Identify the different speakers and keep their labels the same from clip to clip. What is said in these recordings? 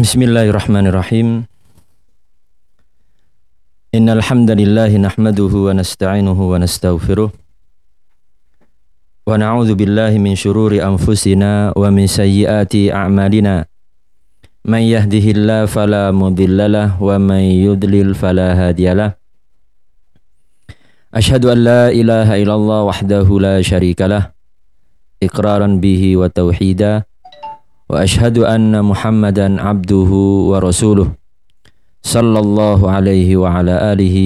Speaker 1: Bismillahirrahmanirrahim. Innal hamdalillah nahmaduhu wa nasta'inuhu wa nastaghfiruh. Wa na'udzu billahi min shururi anfusina wa min sayyiati a'malina. Man yahdihillahu fala mudhillalah wa man yudlil fala hadiyalah. Ashhadu an la ilaha illallah wahdahu la syarikalah. Iqraran bihi wa tauhida. واشهد ان محمدا عبده ورسوله صلى الله عليه وعلى اله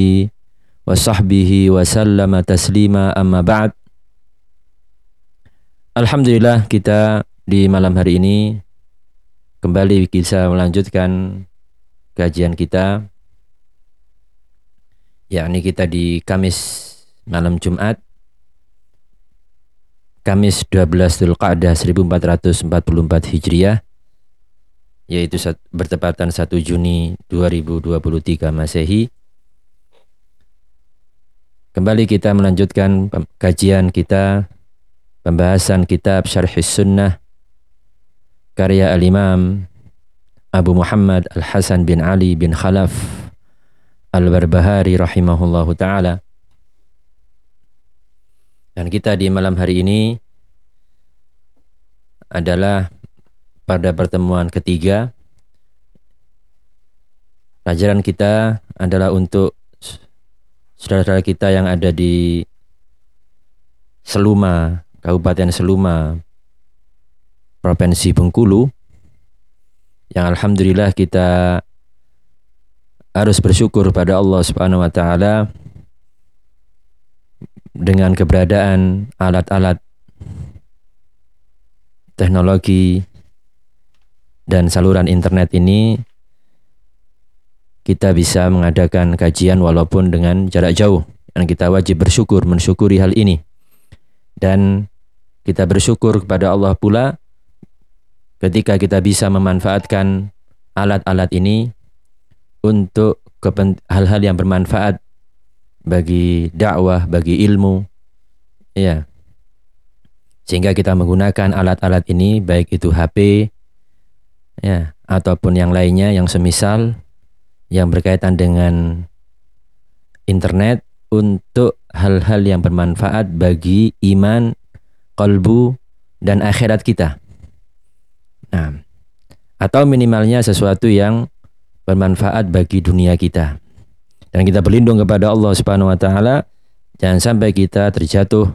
Speaker 1: وصحبه وسلم تسليما اما بعد Alhamdulillah kita di malam hari ini kembali bisa melanjutkan kajian kita yakni kita di Kamis malam Jumat Kamis 12 Dzulqa'dah 1444 Hijriah yaitu bertepatan 1 Juni 2023 Masehi. Kembali kita melanjutkan kajian kita pembahasan kitab Syarh Sunnah karya Al-Imam Abu Muhammad Al-Hasan bin Ali bin Khalaf Al-Barbahari rahimahullahu taala. Dan kita di malam hari ini adalah pada pertemuan ketiga. Pelajaran kita adalah untuk saudara-saudara kita yang ada di Seluma, Kabupaten Seluma, Provinsi Bengkulu, yang alhamdulillah kita harus bersyukur pada Allah Subhanahu wa taala dengan keberadaan alat-alat teknologi dan saluran internet ini kita bisa mengadakan kajian walaupun dengan jarak jauh. Dan kita wajib bersyukur mensyukuri hal ini. Dan kita bersyukur kepada Allah pula ketika kita bisa memanfaatkan alat-alat ini untuk hal-hal yang bermanfaat bagi dakwah, bagi ilmu. Ya. Sehingga kita menggunakan alat-alat ini baik itu HP ya ataupun yang lainnya yang semisal yang berkaitan dengan internet untuk hal-hal yang bermanfaat bagi iman, kalbu dan akhirat kita. Nah, atau minimalnya sesuatu yang bermanfaat bagi dunia kita dan kita berlindung kepada Allah Subhanahu wa taala jangan sampai kita terjatuh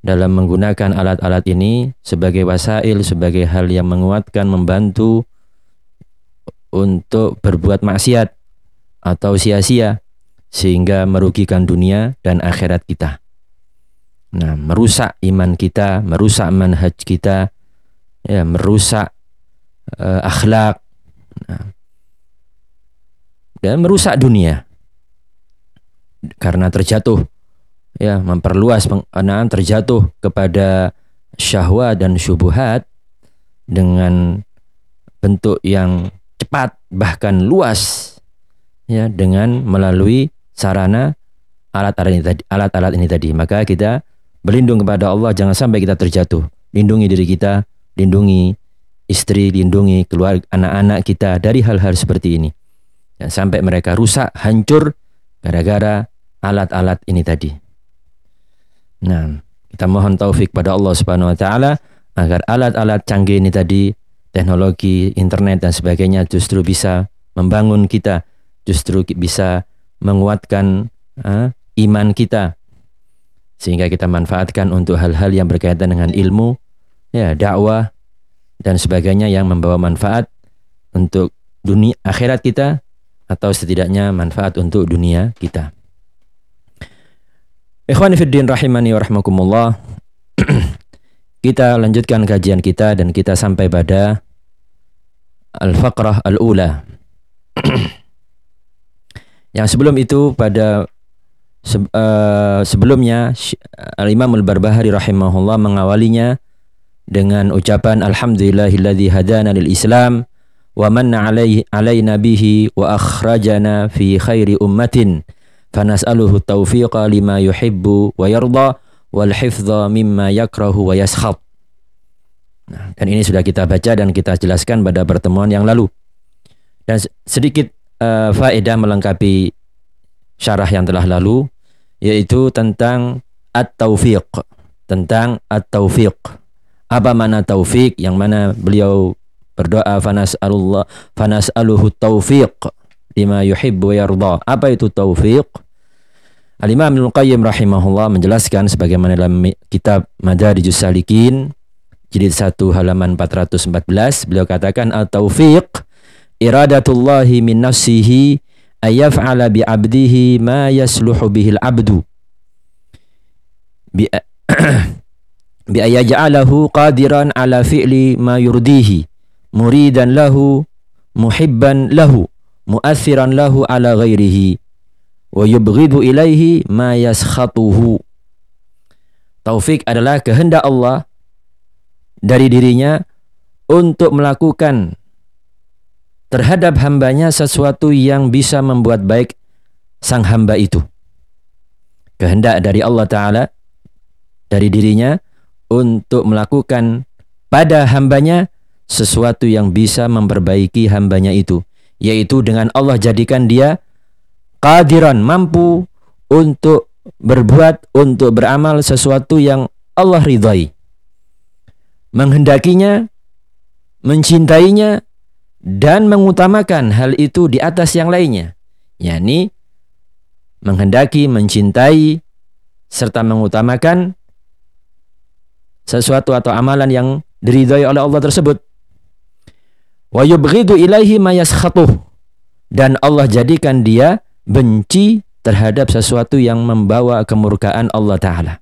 Speaker 1: dalam menggunakan alat-alat ini sebagai wasail sebagai hal yang menguatkan membantu untuk berbuat maksiat atau sia-sia sehingga merugikan dunia dan akhirat kita. Nah, merusak iman kita, merusak manhaj kita, ya, merusak uh, akhlak. Nah, dan merusak dunia. Karena terjatuh. Ya memperluas pengenaan terjatuh kepada syahwat dan syubuhat dengan bentuk yang cepat bahkan luas. Ya dengan melalui sarana alat-alat ini tadi alat-alat ini tadi. Maka kita berlindung kepada Allah jangan sampai kita terjatuh. Lindungi diri kita lindungi istri lindungi keluarga anak-anak kita dari hal-hal seperti ini dan sampai mereka rusak, hancur gara-gara alat-alat ini tadi. Nah, kita mohon taufik pada Allah Subhanahu wa taala agar alat-alat canggih ini tadi, teknologi, internet dan sebagainya justru bisa membangun kita, justru bisa menguatkan uh, iman kita sehingga kita manfaatkan untuk hal-hal yang berkaitan dengan ilmu, ya, dakwah dan sebagainya yang membawa manfaat untuk dunia akhirat kita atau setidaknya manfaat untuk dunia kita. Ikhwan fiddin rahimani wa rahmakumullah. kita lanjutkan kajian kita dan kita sampai pada al-faqrah al-ula. Yang sebelum itu pada se uh, sebelumnya Al-Imam Al-Barbahari rahimahullah mengawalinya dengan ucapan alhamdulillahilladzi hadana lil Islam wa manna alaihi alaina bihi wa akhrajana fi khairi ummatin fanas'aluhu taufiqa lima yuhibbu wa yarda wal Nah, dan ini sudah kita baca dan kita jelaskan pada pertemuan yang lalu. Dan sedikit uh, faedah melengkapi syarah yang telah lalu yaitu tentang at-taufiq, tentang at-taufiq. Apa makna taufik yang mana beliau berdoa fanas Allah fanas aluhu taufiq lima yuhibbu yarda. Apa itu taufiq? Al-Imam Ibnu Qayyim rahimahullah menjelaskan sebagaimana dalam kitab Madarijus Salikin jilid 1 halaman 414 beliau katakan at-taufiq iradatullahi min nafsihi ayaf'ala bi 'abdihi ma yasluhu bihil 'abdu bi bi ayaj'alahu qadiran ala fi'li ma yurdihi muridan lahu muhibban lahu mu'athiran lahu ala ghairihi wa yubghidu ilaihi ma yaskhatuhu taufik adalah kehendak Allah dari dirinya untuk melakukan terhadap hambanya sesuatu yang bisa membuat baik sang hamba itu. Kehendak dari Allah Ta'ala, dari dirinya, untuk melakukan pada hambanya sesuatu yang bisa memperbaiki hambanya itu. Yaitu dengan Allah jadikan dia kadiran, mampu untuk berbuat, untuk beramal sesuatu yang Allah ridhai menghendakinya, mencintainya, dan mengutamakan hal itu di atas yang lainnya. yakni menghendaki, mencintai, serta mengutamakan sesuatu atau amalan yang diridhai oleh Allah tersebut. Wa yubghidu ilaihi ma Dan Allah jadikan dia benci terhadap sesuatu yang membawa kemurkaan Allah Ta'ala.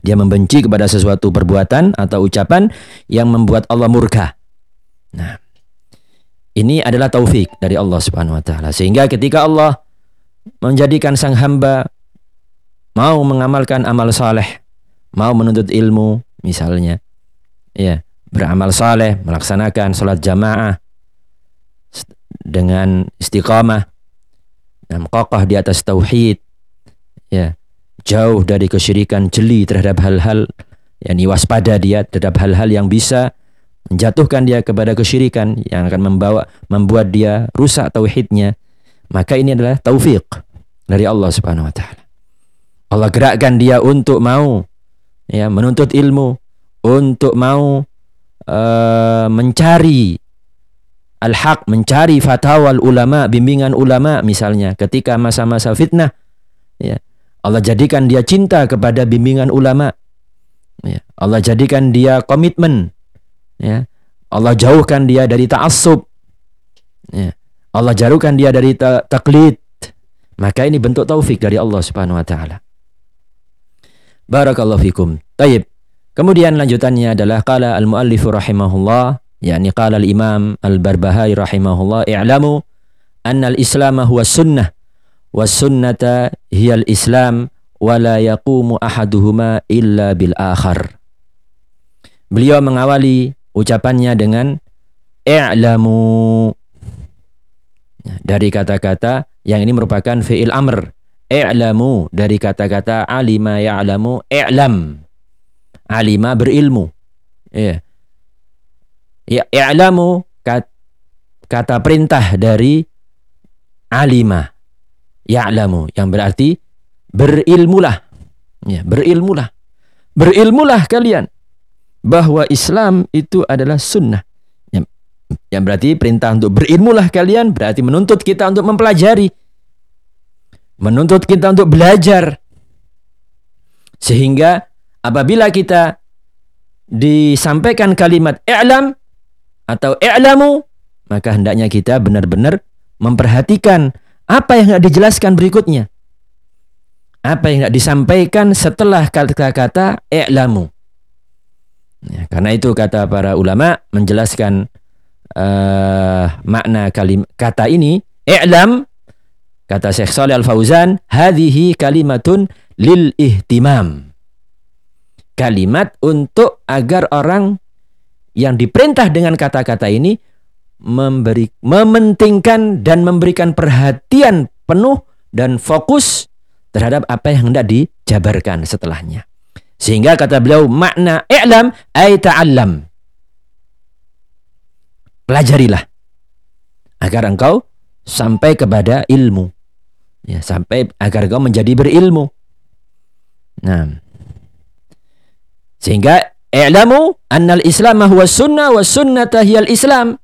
Speaker 1: Dia membenci kepada sesuatu perbuatan atau ucapan yang membuat Allah murka. Nah, ini adalah taufik dari Allah Subhanahu wa taala. Sehingga ketika Allah menjadikan sang hamba mau mengamalkan amal saleh, mau menuntut ilmu misalnya, ya, beramal saleh, melaksanakan salat jamaah dengan istiqamah dan kokoh di atas tauhid, ya, jauh dari kesyirikan, jeli terhadap hal-hal yang waspada dia terhadap hal-hal yang bisa menjatuhkan dia kepada kesyirikan yang akan membawa membuat dia rusak tauhidnya. Maka ini adalah taufik dari Allah Subhanahu wa taala. Allah gerakkan dia untuk mau ya menuntut ilmu, untuk mau uh, mencari al-haq, mencari fatwa ulama, bimbingan ulama misalnya ketika masa-masa fitnah ya Allah jadikan dia cinta kepada bimbingan ulama. Ya. Allah jadikan dia komitmen. Ya. Allah jauhkan dia dari ta'assub. Ya. Allah jauhkan dia dari ta taklid. Maka ini bentuk taufik dari Allah Subhanahu wa taala. Barakallahu fikum. Taib. Kemudian lanjutannya adalah qala al-muallif rahimahullah, yakni qala al-imam al-Barbahari rahimahullah, i'lamu anna al-islam huwa sunnah wasunnata hiyal islam wala yaqumu ahaduhuma illa bil akhar. Beliau mengawali ucapannya dengan i'lamu ya, dari kata-kata yang ini merupakan fi'il amr. I'lamu dari kata-kata alima ya'lamu i'lam. Alima berilmu. Ya. Ya, i'lamu kata perintah dari alima. Ya'lamu. Yang berarti berilmulah. Ya berilmulah. Berilmulah kalian bahwa Islam itu adalah sunnah. Yang, yang berarti perintah untuk berilmulah kalian berarti menuntut kita untuk mempelajari. Menuntut kita untuk belajar. Sehingga apabila kita disampaikan kalimat i'lam atau i'lamu maka hendaknya kita benar-benar memperhatikan apa yang tidak dijelaskan berikutnya? Apa yang tidak disampaikan setelah kata-kata i'lamu? Ya, karena itu kata para ulama menjelaskan uh, makna kalim kata ini i'lam kata Syekh Saleh Al Fauzan hadhihi kalimatun lil ihtimam kalimat untuk agar orang yang diperintah dengan kata-kata ini memberi mementingkan dan memberikan perhatian penuh dan fokus terhadap apa yang hendak dijabarkan setelahnya. Sehingga kata beliau makna i'lam ay ta'allam. Pelajarilah agar engkau sampai kepada ilmu. Ya, sampai agar engkau menjadi berilmu. Nah. Sehingga i'lamu annal islam huwa sunnah wa sunnata hiyal islam.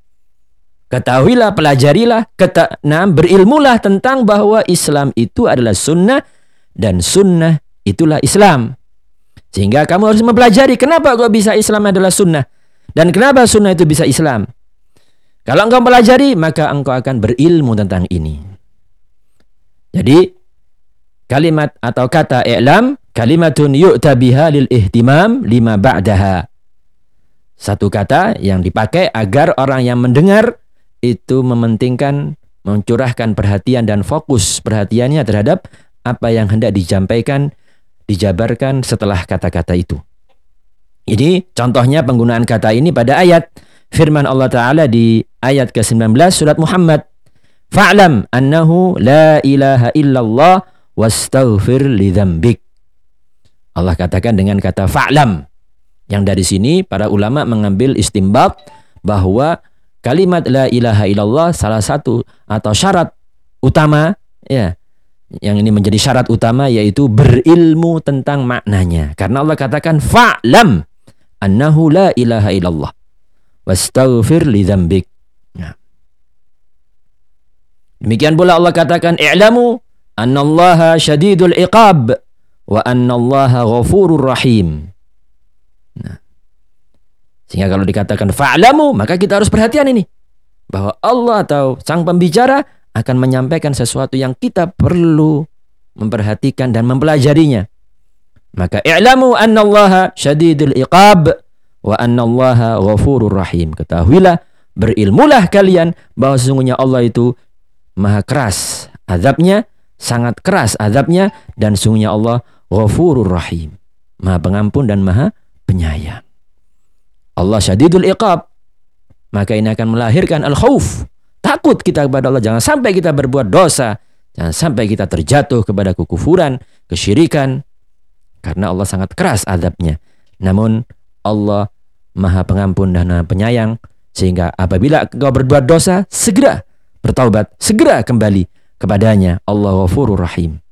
Speaker 1: Ketahuilah, pelajarilah, kata, nah, berilmulah tentang bahwa Islam itu adalah sunnah dan sunnah itulah Islam. Sehingga kamu harus mempelajari kenapa kok bisa Islam adalah sunnah. Dan kenapa sunnah itu bisa Islam. Kalau engkau pelajari, maka engkau akan berilmu tentang ini. Jadi, kalimat atau kata i'lam, kalimatun yu'ta biha lil ihtimam lima ba'daha. Satu kata yang dipakai agar orang yang mendengar itu mementingkan, mencurahkan perhatian dan fokus perhatiannya terhadap apa yang hendak disampaikan dijabarkan setelah kata-kata itu. Ini contohnya penggunaan kata ini pada ayat firman Allah Ta'ala di ayat ke-19 surat Muhammad. Fa'lam annahu la ilaha illallah wastaghfir lidhambik. Allah katakan dengan kata fa'lam. Yang dari sini para ulama mengambil istimbat bahwa kalimat la ilaha illallah salah satu atau syarat utama ya yang ini menjadi syarat utama yaitu berilmu tentang maknanya. Karena Allah katakan fa'lam annahu la ilaha illallah wastaghfir li dzambik. Nah. Demikian pula Allah katakan i'lamu annallaha syadidul iqab wa annallaha ghafurur rahim. Nah. Sehingga kalau dikatakan fa'lamu maka kita harus perhatian ini bahwa Allah atau sang pembicara akan menyampaikan sesuatu yang kita perlu memperhatikan dan mempelajarinya. Maka i'lamu annallaha syadidul iqab wa annallaha ghafurur rahim. Ketahuilah, berilmulah kalian bahwa sesungguhnya Allah itu maha keras azabnya, sangat keras azabnya dan sesungguhnya Allah ghafurur rahim. Maha pengampun dan maha penyayang. Allah syadidul iqab. Maka ini akan melahirkan al-khauf, Takut kita kepada Allah. Jangan sampai kita berbuat dosa. Jangan sampai kita terjatuh kepada kekufuran, kesyirikan. Karena Allah sangat keras adabnya. Namun Allah maha pengampun dan maha penyayang. Sehingga apabila kau berbuat dosa, segera bertaubat. Segera kembali kepadanya. Allah ghafurur rahim.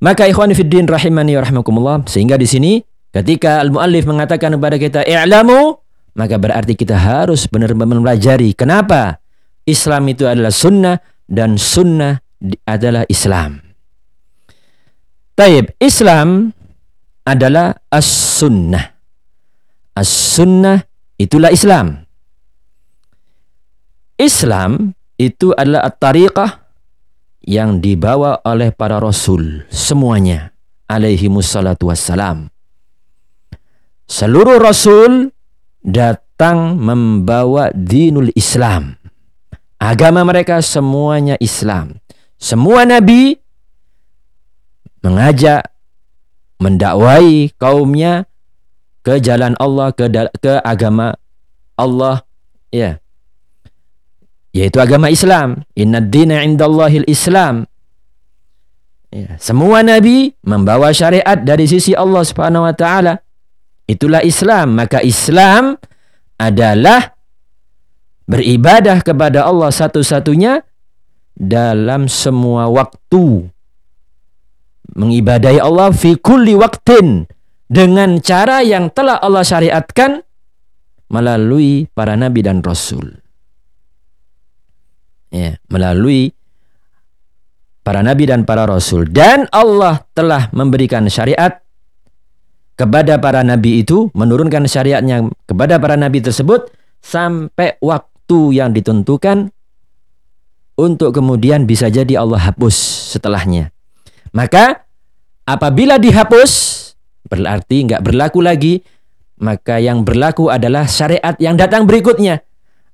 Speaker 1: Maka ikhwan fiddin rahimani wa rahimakumullah. Sehingga di sini ketika al-muallif mengatakan kepada kita i'lamu maka berarti kita harus benar-benar mempelajari kenapa Islam itu adalah sunnah dan sunnah adalah Islam. Taib, Islam adalah as-sunnah. As-sunnah itulah Islam. Islam itu adalah at-tariqah yang dibawa oleh para rasul semuanya alaihi musallatu wassalam. Seluruh rasul datang membawa dinul Islam. Agama mereka semuanya Islam. Semua nabi mengajak mendakwai kaumnya ke jalan Allah ke ke agama Allah ya yaitu agama Islam inna dina indallahil Islam ya, semua nabi membawa syariat dari sisi Allah Subhanahu wa taala Itulah Islam. Maka Islam adalah beribadah kepada Allah satu-satunya dalam semua waktu. Mengibadahi Allah fi kulli waktin dengan cara yang telah Allah syariatkan melalui para nabi dan rasul. Ya, melalui para nabi dan para rasul dan Allah telah memberikan syariat kepada para nabi itu, menurunkan syariatnya kepada para nabi tersebut sampai waktu yang ditentukan untuk kemudian bisa jadi Allah hapus setelahnya. Maka apabila dihapus berarti nggak berlaku lagi, maka yang berlaku adalah syariat yang datang berikutnya.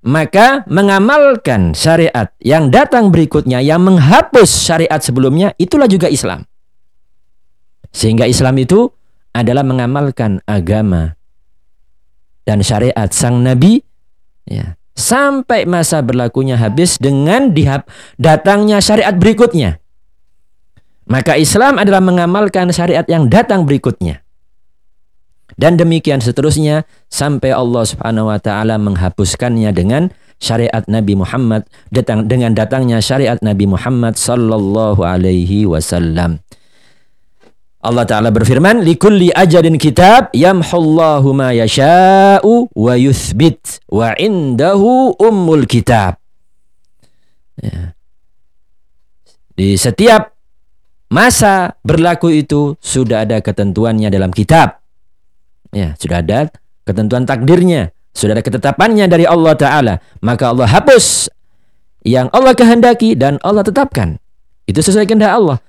Speaker 1: Maka mengamalkan syariat yang datang berikutnya yang menghapus syariat sebelumnya itulah juga Islam. Sehingga Islam itu adalah mengamalkan agama dan syariat sang nabi ya sampai masa berlakunya habis dengan dihap datangnya syariat berikutnya. Maka Islam adalah mengamalkan syariat yang datang berikutnya. Dan demikian seterusnya sampai Allah Subhanahu wa taala menghapuskannya dengan syariat Nabi Muhammad datang dengan datangnya syariat Nabi Muhammad sallallahu alaihi wasallam. Allah Ta'ala berfirman, Likulli ajalin kitab yamhullahu ma yasha'u wa yuthbit wa indahu ummul kitab. Ya. Di setiap masa berlaku itu sudah ada ketentuannya dalam kitab. Ya, sudah ada ketentuan takdirnya. Sudah ada ketetapannya dari Allah Ta'ala. Maka Allah hapus yang Allah kehendaki dan Allah tetapkan. Itu sesuai kehendak Allah.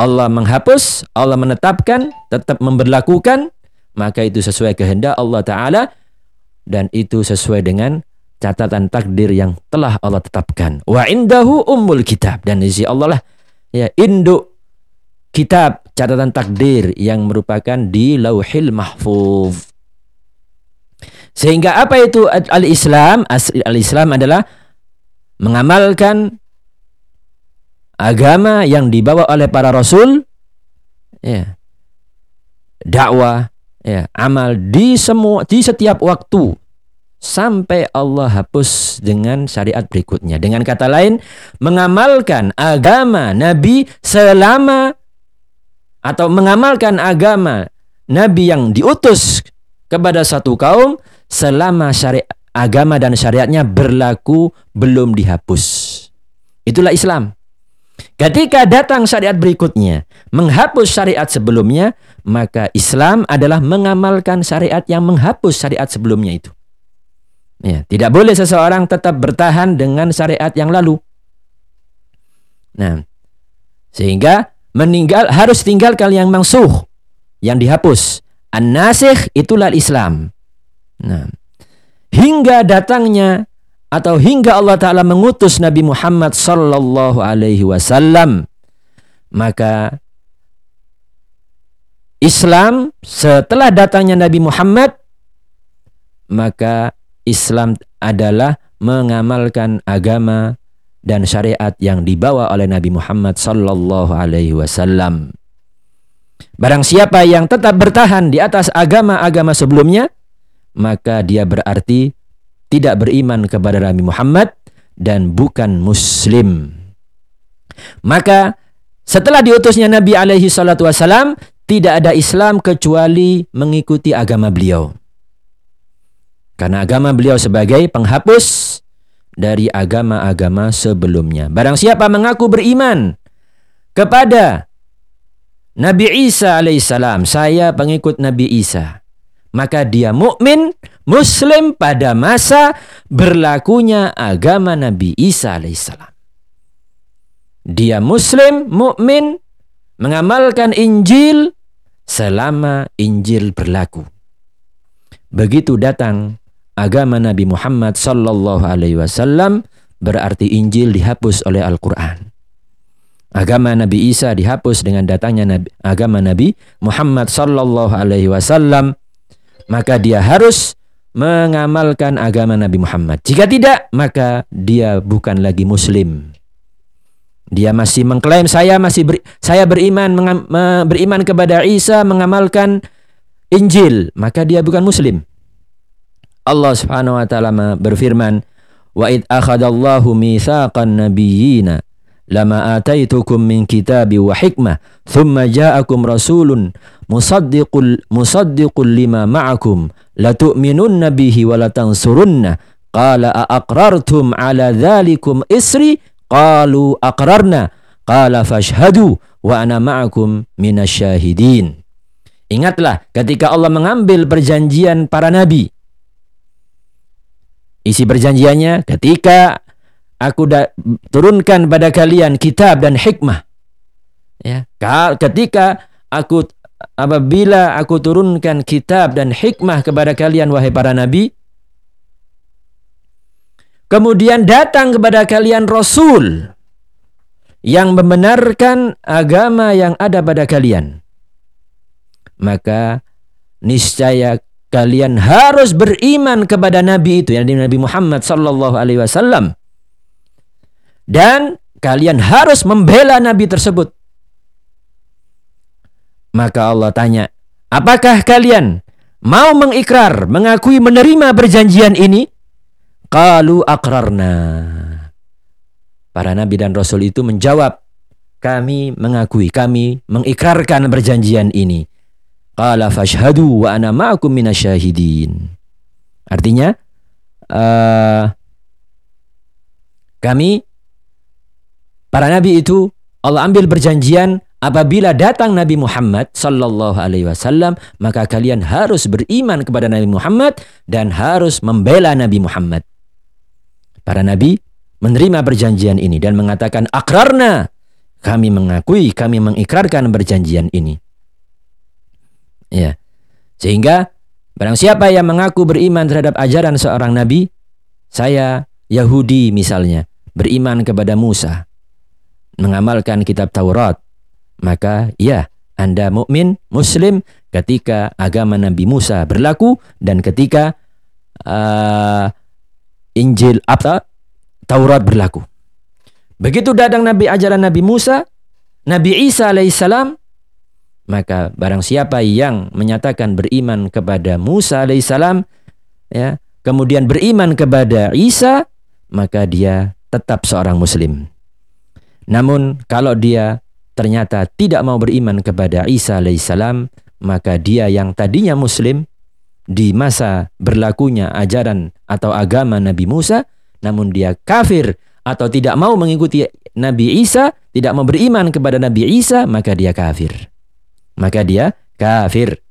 Speaker 1: Allah menghapus, Allah menetapkan, tetap memberlakukan, maka itu sesuai kehendak Allah Ta'ala dan itu sesuai dengan catatan takdir yang telah Allah tetapkan. Wa indahu ummul kitab dan isi Allah lah ya induk kitab catatan takdir yang merupakan di lauhil mahfuz. Sehingga apa itu al-Islam? Al-Islam adalah mengamalkan agama yang dibawa oleh para rasul ya dakwah ya amal di semua di setiap waktu sampai Allah hapus dengan syariat berikutnya dengan kata lain mengamalkan agama nabi selama atau mengamalkan agama nabi yang diutus kepada satu kaum selama syariat agama dan syariatnya berlaku belum dihapus itulah Islam Ketika datang syariat berikutnya, menghapus syariat sebelumnya, maka Islam adalah mengamalkan syariat yang menghapus syariat sebelumnya itu. Ya, tidak boleh seseorang tetap bertahan dengan syariat yang lalu. Nah, sehingga meninggal harus tinggalkan yang mangsuh, yang dihapus. An-nasikh itulah Islam. Nah, hingga datangnya atau hingga Allah Ta'ala mengutus Nabi Muhammad Sallallahu Alaihi Wasallam maka Islam setelah datangnya Nabi Muhammad maka Islam adalah mengamalkan agama dan syariat yang dibawa oleh Nabi Muhammad sallallahu alaihi wasallam. Barang siapa yang tetap bertahan di atas agama-agama sebelumnya, maka dia berarti tidak beriman kepada Nabi Muhammad dan bukan muslim. Maka setelah diutusnya Nabi alaihi salatu wasalam, tidak ada Islam kecuali mengikuti agama beliau. Karena agama beliau sebagai penghapus dari agama-agama sebelumnya. Barang siapa mengaku beriman kepada Nabi Isa alaihissalam, saya pengikut Nabi Isa maka dia mukmin muslim pada masa berlakunya agama Nabi Isa alaihissalam. Dia muslim mukmin mengamalkan Injil selama Injil berlaku. Begitu datang agama Nabi Muhammad sallallahu alaihi wasallam berarti Injil dihapus oleh Al-Qur'an. Agama Nabi Isa dihapus dengan datangnya Nabi, agama Nabi Muhammad sallallahu alaihi wasallam maka dia harus mengamalkan agama Nabi Muhammad. Jika tidak, maka dia bukan lagi muslim. Dia masih mengklaim saya masih ber, saya beriman mengam, me, beriman kepada Isa mengamalkan Injil, maka dia bukan muslim. Allah Subhanahu wa taala berfirman, "Wa id akhadallahu mitsaqan nabiyyina lama ataitukum min kitabi wa hikmah thumma ja'akum rasulun musaddiqul musaddiqul lima ma'akum la tu'minunna bihi wa la tansurunna qala a aqrartum ala dhalikum isri? Qalu aqrarna. Qala fashhadu wa ana ma'akum minasyahidin Ingatlah ketika Allah mengambil perjanjian para nabi Isi perjanjiannya ketika aku turunkan pada kalian kitab dan hikmah. Ya, ketika aku apabila aku turunkan kitab dan hikmah kepada kalian wahai para nabi, kemudian datang kepada kalian rasul yang membenarkan agama yang ada pada kalian, maka niscaya kalian harus beriman kepada nabi itu yang Nabi Muhammad sallallahu alaihi wasallam dan kalian harus membela nabi tersebut. Maka Allah tanya, apakah kalian mau mengikrar, mengakui menerima perjanjian ini? Qalu akrarna. Para nabi dan rasul itu menjawab, kami mengakui, kami mengikrarkan perjanjian ini. Qala fashhadu wa ana ma'akum minasyahidin. Artinya, uh, kami, para nabi itu, Allah ambil perjanjian apabila datang Nabi Muhammad sallallahu alaihi wasallam maka kalian harus beriman kepada Nabi Muhammad dan harus membela Nabi Muhammad. Para nabi menerima perjanjian ini dan mengatakan akrarna kami mengakui, kami mengikrarkan perjanjian ini. Ya. Sehingga barang siapa yang mengaku beriman terhadap ajaran seorang nabi, saya Yahudi misalnya, beriman kepada Musa, mengamalkan kitab Taurat, maka ya, Anda mukmin, muslim ketika agama Nabi Musa berlaku dan ketika uh, Injil apa Taurat berlaku. Begitu datang Nabi ajaran Nabi Musa, Nabi Isa alaihissalam, maka barang siapa yang menyatakan beriman kepada Musa alaihissalam, ya, kemudian beriman kepada Isa, maka dia tetap seorang Muslim. Namun kalau dia ternyata tidak mau beriman kepada Isa alaihissalam, maka dia yang tadinya Muslim di masa berlakunya ajaran atau agama Nabi Musa, namun dia kafir atau tidak mau mengikuti Nabi Isa, tidak mau beriman kepada Nabi Isa, maka dia kafir. Maka dia kafir.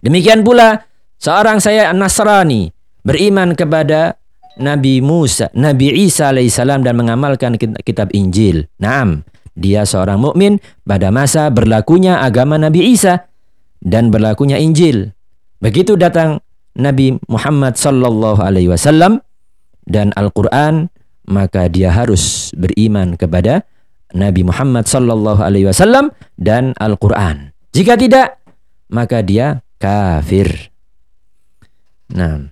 Speaker 1: Demikian pula seorang saya Nasrani beriman kepada Nabi Musa, Nabi Isa alaihissalam dan mengamalkan kitab Injil. Naam, dia seorang mukmin pada masa berlakunya agama Nabi Isa dan berlakunya Injil. Begitu datang Nabi Muhammad sallallahu alaihi wasallam dan Al-Qur'an maka dia harus beriman kepada Nabi Muhammad sallallahu alaihi wasallam dan Al-Qur'an. Jika tidak, maka dia kafir. Nah.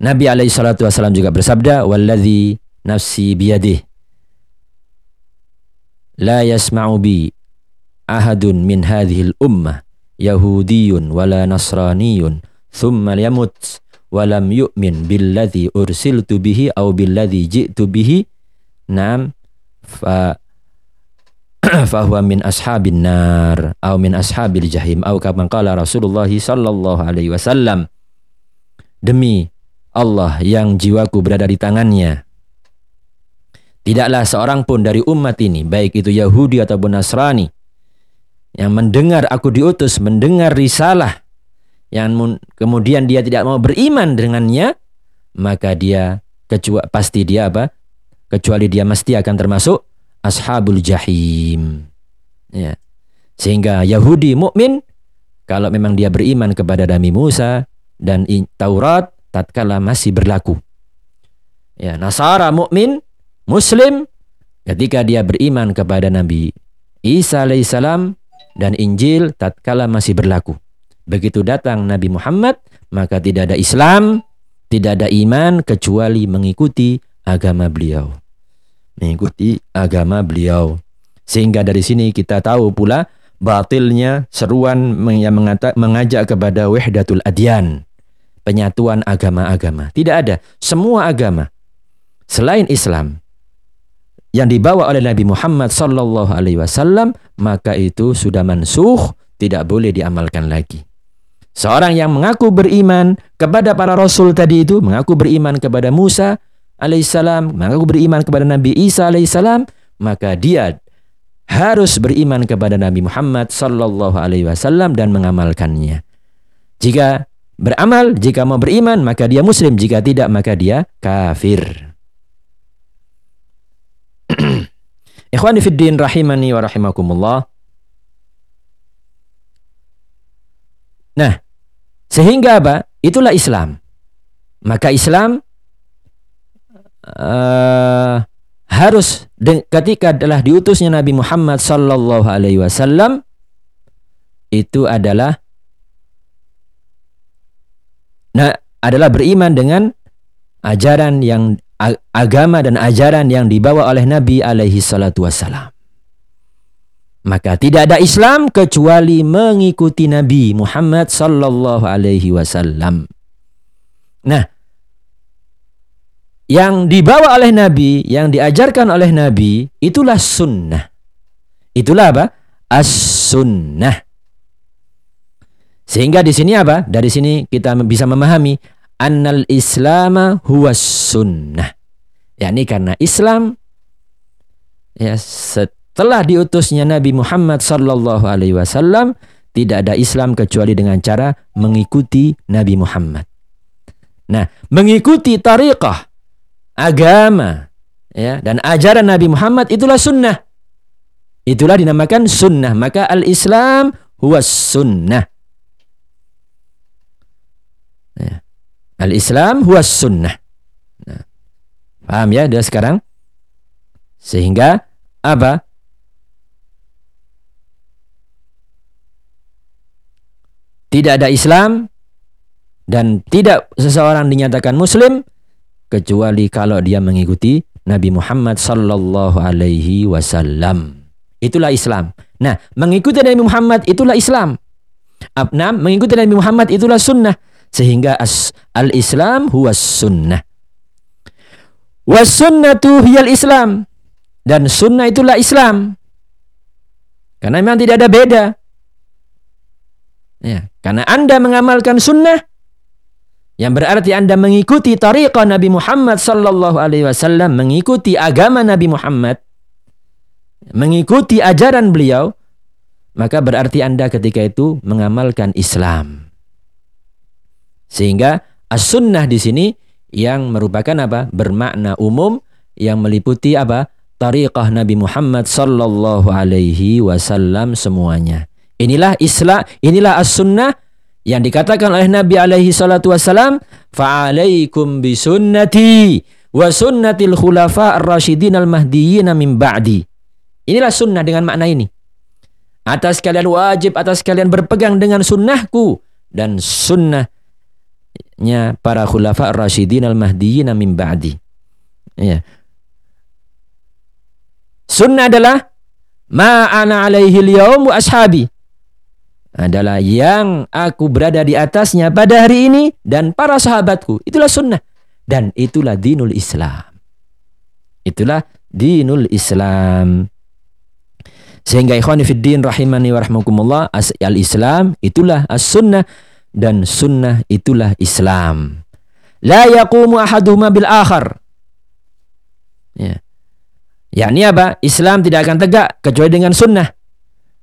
Speaker 1: Nabi alaihi salatu wasallam juga bersabda, "Wallazi nafsi biyadih la yasma'u bi ahadun min hadhihi al-ummah yahudiyyun wala nasraniyun thumma yamut walam yu'min billadhi ursiltu bihi au billadhi ji'tu bihi nam fa fahuwa min ashabin nar au min ashabil jahim au kama qala Rasulullah sallallahu alaihi wasallam demi Allah yang jiwaku berada di tangannya tidaklah seorang pun dari umat ini baik itu Yahudi ataupun Nasrani yang mendengar aku diutus mendengar risalah yang kemudian dia tidak mau beriman dengannya, maka dia kecuali pasti dia apa? Kecuali dia mesti akan termasuk ashabul jahim. Ya. Sehingga Yahudi mukmin kalau memang dia beriman kepada Nabi Musa dan Taurat tatkala masih berlaku. Ya, Nasara mukmin, muslim ketika dia beriman kepada Nabi Isa alaihissalam dan Injil tatkala masih berlaku. Begitu datang Nabi Muhammad, maka tidak ada Islam, tidak ada iman kecuali mengikuti agama beliau. Mengikuti agama beliau. Sehingga dari sini kita tahu pula batilnya seruan yang mengajak kepada wahdatul adyan. Penyatuan agama-agama. Tidak ada. Semua agama selain Islam yang dibawa oleh Nabi Muhammad sallallahu alaihi wasallam maka itu sudah mansuh tidak boleh diamalkan lagi. Seorang yang mengaku beriman kepada para rasul tadi itu, mengaku beriman kepada Musa alaihissalam, mengaku beriman kepada Nabi Isa alaihissalam, maka dia harus beriman kepada Nabi Muhammad sallallahu alaihi wasallam dan mengamalkannya. Jika beramal, jika mau beriman, maka dia muslim, jika tidak maka dia kafir. Ikhwani rahimani wa rahimakumullah. Nah, sehingga apa? Itulah Islam. Maka Islam uh, harus ketika adalah diutusnya Nabi Muhammad sallallahu alaihi wasallam itu adalah nah adalah beriman dengan ajaran yang agama dan ajaran yang dibawa oleh Nabi alaihi salatu wasallam. maka tidak ada Islam kecuali mengikuti Nabi Muhammad sallallahu alaihi wasallam. Nah, yang dibawa oleh Nabi, yang diajarkan oleh Nabi, itulah sunnah. Itulah apa? As-sunnah. Sehingga di sini apa? Dari sini kita bisa memahami annal islama huwa sunnah. yakni karena Islam ya setelah diutusnya Nabi Muhammad wasallam tidak ada Islam kecuali dengan cara mengikuti Nabi Muhammad. Nah, mengikuti tariqah agama ya dan ajaran Nabi Muhammad itulah sunnah. Itulah dinamakan sunnah. Maka al-Islam huwa sunnah. Ya. Al-Islam huwa sunnah. Nah, paham ya dia sekarang? Sehingga apa? Tidak ada Islam dan tidak seseorang dinyatakan muslim kecuali kalau dia mengikuti Nabi Muhammad sallallahu alaihi wasallam. Itulah Islam. Nah, mengikuti Nabi Muhammad itulah Islam. Abnam mengikuti Nabi Muhammad itulah sunnah sehingga al-Islam huwa sunnah. Was sunnatu hiyal Islam dan sunnah itulah Islam. Karena memang tidak ada beda. Ya, karena Anda mengamalkan sunnah, yang berarti Anda mengikuti tariqah Nabi Muhammad sallallahu alaihi wasallam, mengikuti agama Nabi Muhammad, mengikuti ajaran beliau, maka berarti Anda ketika itu mengamalkan Islam. Sehingga as-sunnah di sini yang merupakan apa? bermakna umum yang meliputi apa? tariqah Nabi Muhammad sallallahu alaihi wasallam semuanya. Inilah Islam, inilah as-sunnah yang dikatakan oleh Nabi alaihi salatu wasalam fa'alaikum bisunnati wa sunnatil khulafa ar-rasyidin al-mahdiyyin min ba'di. Inilah sunnah dengan makna ini. Atas kalian wajib atas kalian berpegang dengan sunnahku dan sunnahnya para khulafa ar-rasyidin al-mahdiyyin min ba'di. Ya. Sunnah adalah ma ana alaihi al-yawm wa ashabi adalah yang aku berada di atasnya pada hari ini dan para sahabatku. Itulah sunnah. Dan itulah dinul Islam. Itulah dinul Islam. Sehingga ikhwani fiddin rahimani wa rahmakumullah al-Islam itulah as-sunnah dan sunnah itulah Islam. La yaqumu ahaduhuma bil akhar. Ya. Yakni apa? Islam tidak akan tegak kecuali dengan sunnah.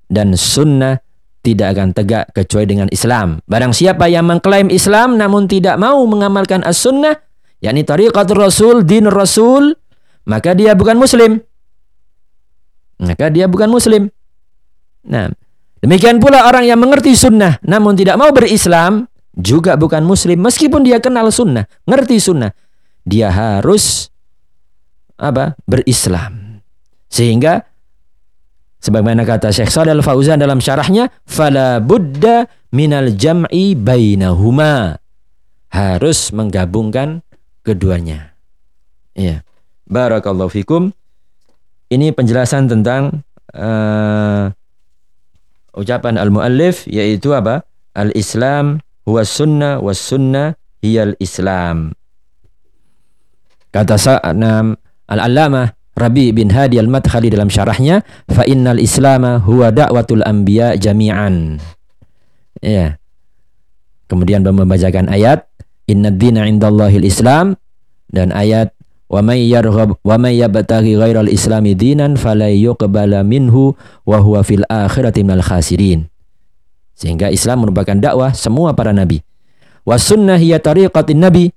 Speaker 1: Dan sunnah tidak akan tegak kecuali dengan Islam. Barang siapa yang mengklaim Islam namun tidak mau mengamalkan as-sunnah, yakni tariqatul rasul, din rasul, maka dia bukan muslim. Maka dia bukan muslim. Nah, demikian pula orang yang mengerti sunnah namun tidak mau berislam, juga bukan muslim meskipun dia kenal sunnah, ngerti sunnah. Dia harus apa? berislam. Sehingga Sebagaimana kata Syekh Shalal Fauzan dalam syarahnya, fala budda minal jam'i bainahuma. Harus menggabungkan keduanya. Iya. Barakallahu fikum. Ini penjelasan tentang uh, ucapan al-muallif yaitu apa? Al-Islam huwa sunnah was sunnah hiyal Islam. Kata Sa'anam Al-Allamah Rabi bin Hadi al-Madkhali dalam syarahnya, fa innal Islam huwa da'watul anbiya jami'an. Ya. Kemudian membacakan ayat inna dina indallahil Islam dan ayat wa may yarghab wa may yabtaghi ghairal islami dinan fala yuqbala minhu wa huwa fil akhirati minal khasirin. Sehingga Islam merupakan dakwah semua para nabi. Wa sunnah hiya tariqatin nabi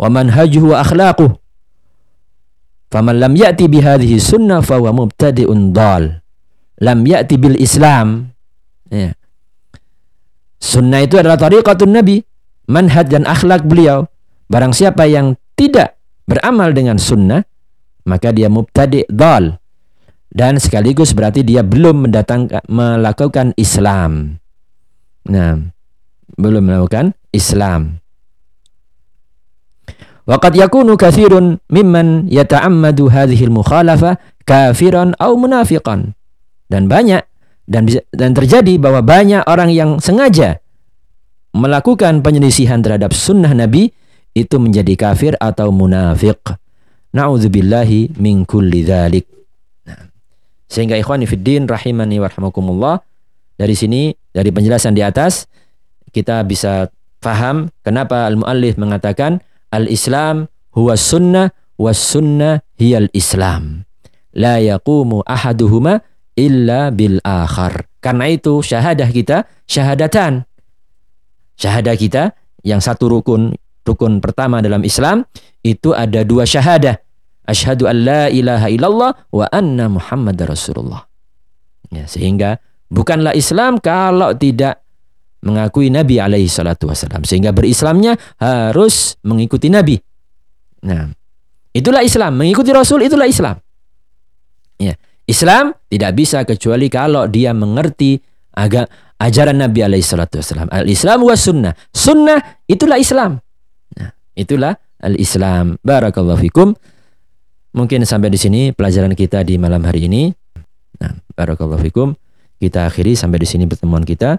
Speaker 1: wa manhajuhu wa akhlaquh Faman lam ya'ti bihadhihi sunnah fahuwa mubtadi'un dal. Lam ya'ti bil Islam. Ya. Sunnah itu adalah tariqatun Nabi, manhaj dan akhlak beliau. Barang siapa yang tidak beramal dengan sunnah, maka dia mubtadi' dal. Dan sekaligus berarti dia belum mendatang melakukan Islam. Nah, belum melakukan Islam. Waqad yakunu kathirun mimman yata'ammadu hadhil mukhalafah kafiran au munafiqan. Dan banyak dan bisa, dan terjadi bahwa banyak orang yang sengaja melakukan penyelisihan terhadap sunnah Nabi itu menjadi kafir atau munafik. Nauzubillahi min kulli dzalik. Nah, sehingga ikhwani fiddin rahimani warahmakumullah dari sini dari penjelasan di atas kita bisa faham kenapa al-muallif mengatakan al-Islam huwa sunnah was sunnah hiyal Islam. La yaqumu ahaduhuma illa bil akhar. Karena itu syahadah kita syahadatan. Syahadah kita yang satu rukun rukun pertama dalam Islam itu ada dua syahadah. Asyhadu an la ilaha illallah wa anna Muhammad Rasulullah. Ya, sehingga bukanlah Islam kalau tidak mengakui Nabi alaihi salatu wasallam. Sehingga berislamnya harus mengikuti Nabi. Nah, itulah Islam. Mengikuti Rasul itulah Islam. Ya. Islam tidak bisa kecuali kalau dia mengerti agak ajaran Nabi alaihi salatu wasallam. Al-Islam was sunnah. Sunnah itulah Islam. Nah, itulah al-Islam. Barakallahu fikum. Mungkin sampai di sini pelajaran kita di malam hari ini. Nah, barakallahu fikum. Kita akhiri sampai di sini pertemuan kita.